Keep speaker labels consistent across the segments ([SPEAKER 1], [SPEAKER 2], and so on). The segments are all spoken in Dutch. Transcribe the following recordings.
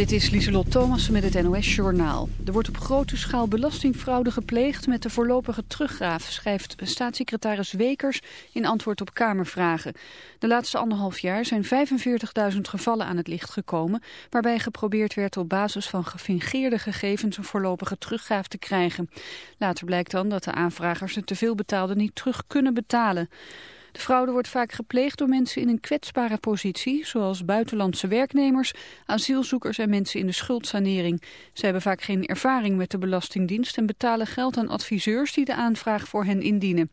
[SPEAKER 1] Dit is Lieselot Thomas met het NOS-journaal. Er wordt op grote schaal belastingfraude gepleegd met de voorlopige teruggraaf, schrijft staatssecretaris Wekers in antwoord op Kamervragen. De laatste anderhalf jaar zijn 45.000 gevallen aan het licht gekomen, waarbij geprobeerd werd op basis van gefingeerde gegevens een voorlopige teruggraaf te krijgen. Later blijkt dan dat de aanvragers het teveel betaalde niet terug kunnen betalen. De fraude wordt vaak gepleegd door mensen in een kwetsbare positie, zoals buitenlandse werknemers, asielzoekers en mensen in de schuldsanering. Ze hebben vaak geen ervaring met de Belastingdienst en betalen geld aan adviseurs die de aanvraag voor hen indienen.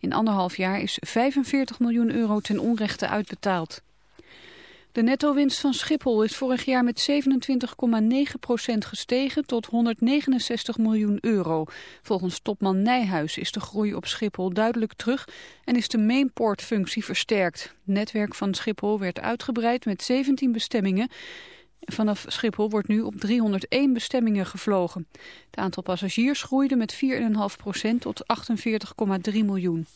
[SPEAKER 1] In anderhalf jaar is 45 miljoen euro ten onrechte uitbetaald. De netto-winst van Schiphol is vorig jaar met 27,9% gestegen tot 169 miljoen euro. Volgens topman Nijhuis is de groei op Schiphol duidelijk terug en is de mainport-functie versterkt. Het netwerk van Schiphol werd uitgebreid met 17 bestemmingen. Vanaf Schiphol wordt nu op 301 bestemmingen gevlogen. Het aantal passagiers groeide met 4,5% tot 48,3 miljoen.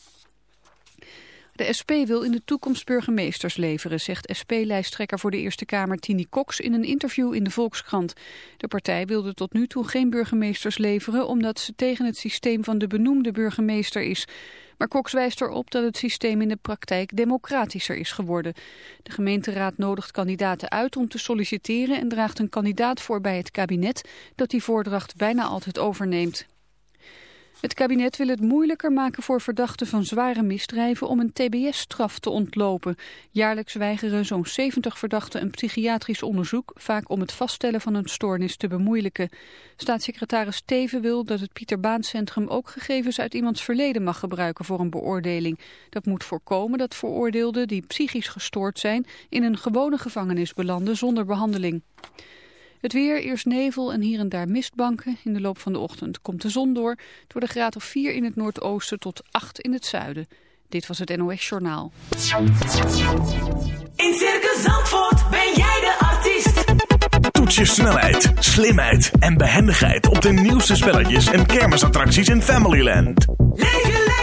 [SPEAKER 1] De SP wil in de toekomst burgemeesters leveren, zegt SP-lijsttrekker voor de Eerste Kamer Tini Cox in een interview in de Volkskrant. De partij wilde tot nu toe geen burgemeesters leveren omdat ze tegen het systeem van de benoemde burgemeester is. Maar Cox wijst erop dat het systeem in de praktijk democratischer is geworden. De gemeenteraad nodigt kandidaten uit om te solliciteren en draagt een kandidaat voor bij het kabinet dat die voordracht bijna altijd overneemt. Het kabinet wil het moeilijker maken voor verdachten van zware misdrijven om een tbs-straf te ontlopen. Jaarlijks weigeren zo'n 70 verdachten een psychiatrisch onderzoek, vaak om het vaststellen van een stoornis te bemoeilijken. Staatssecretaris Teven wil dat het Pieter Baan Centrum ook gegevens uit iemands verleden mag gebruiken voor een beoordeling. Dat moet voorkomen dat veroordeelden die psychisch gestoord zijn in een gewone gevangenis belanden zonder behandeling. Het weer, eerst nevel en hier en daar mistbanken. In de loop van de ochtend komt de zon door. Door de graad of 4 in het noordoosten tot 8 in het zuiden. Dit was het NOS Journaal.
[SPEAKER 2] In Circus Zandvoort ben jij de artiest.
[SPEAKER 3] Toets je snelheid, slimheid en behendigheid op de nieuwste spelletjes en kermisattracties in Familyland.
[SPEAKER 2] Leef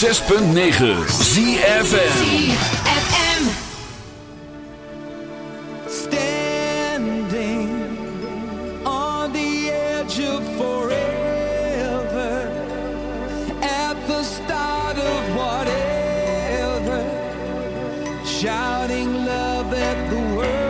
[SPEAKER 4] Zes punt
[SPEAKER 5] negen Zie
[SPEAKER 2] FM
[SPEAKER 4] standing on the edge of forever at the start of what whatever shouting love at the world.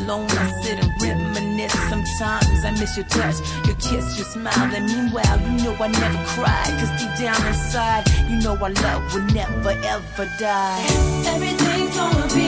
[SPEAKER 6] Alone, I sit and reminisce. Sometimes I miss your touch, your kiss, your smile. And meanwhile, you know I never cried. Cause deep down inside, you know our love will never ever die.
[SPEAKER 2] Everything's gonna be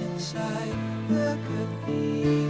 [SPEAKER 4] inside the cathedral.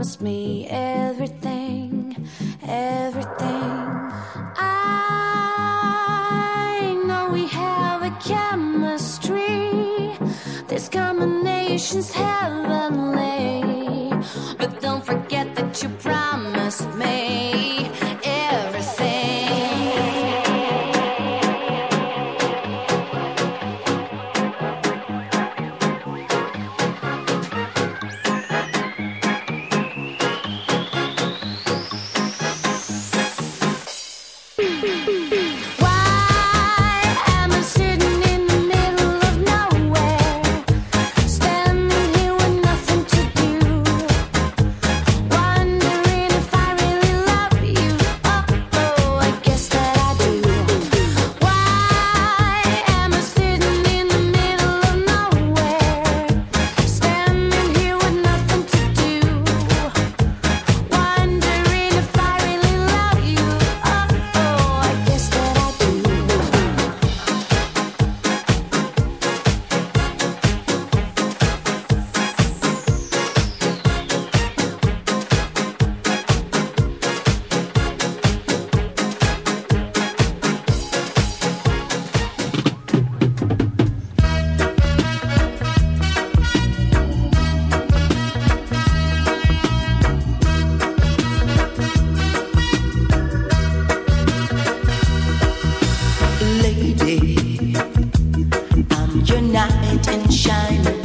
[SPEAKER 7] Promised me
[SPEAKER 4] night and
[SPEAKER 8] shine.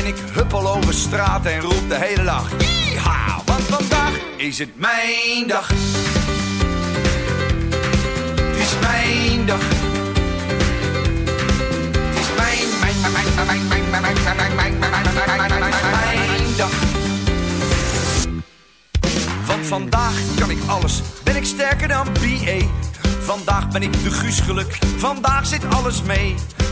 [SPEAKER 9] En ik huppel over straat en roep de hele dag. Yeeha, want vandaag is het mijn dag. Het is mijn dag. Is mijn, mijn, mijn, mijn, mijn, mijn, mijn, mijn, mijn, mijn, mijn, mijn, mijn, mijn, mijn, mijn dag. Want vandaag kan ik alles, ben ik sterker dan BA. Vandaag ben ik de Guus geluk, vandaag zit alles mee.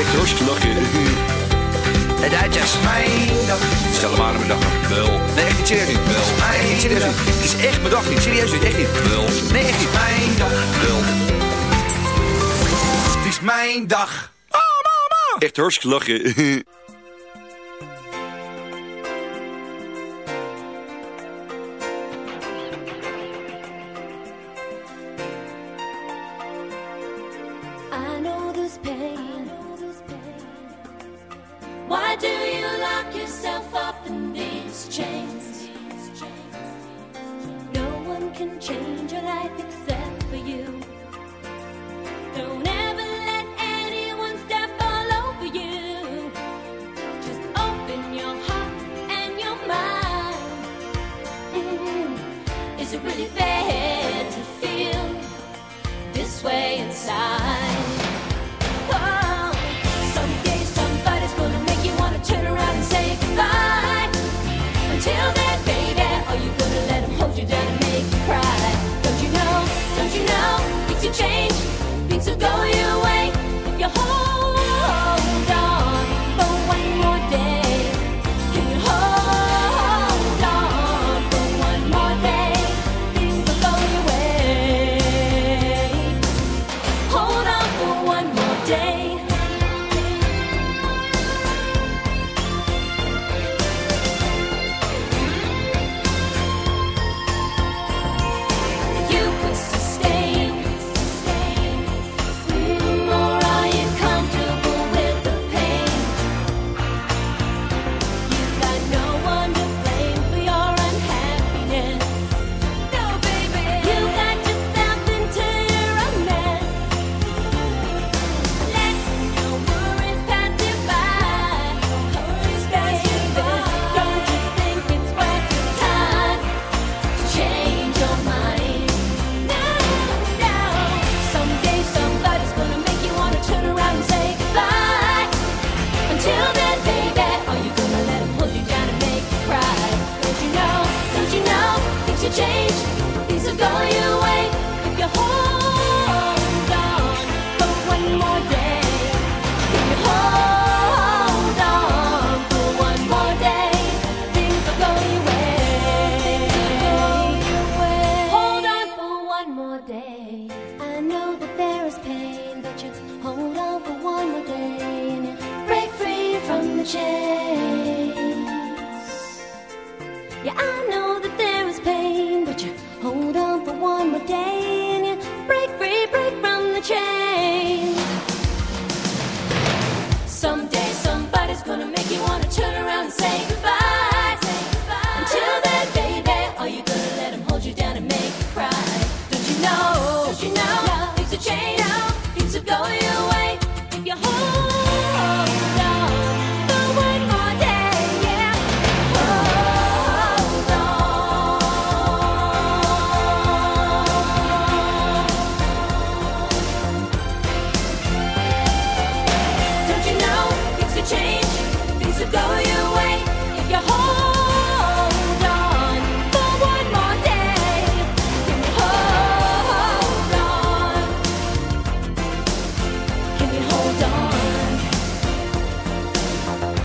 [SPEAKER 5] Echt hartstikke lachen.
[SPEAKER 10] De Duitsers.
[SPEAKER 9] Mijn dag.
[SPEAKER 5] Stel maar aan mijn dag. Wel.
[SPEAKER 10] Nee, echt niet serieus
[SPEAKER 9] is mijn
[SPEAKER 10] Echt niet serieus. Het is echt mijn dag niet. Serieus niet. Echt niet.
[SPEAKER 5] Wel.
[SPEAKER 10] Nee, echt niet.
[SPEAKER 9] Mijn dag.
[SPEAKER 5] Wel.
[SPEAKER 9] Het is mijn dag.
[SPEAKER 5] Echt hartstikke lachen.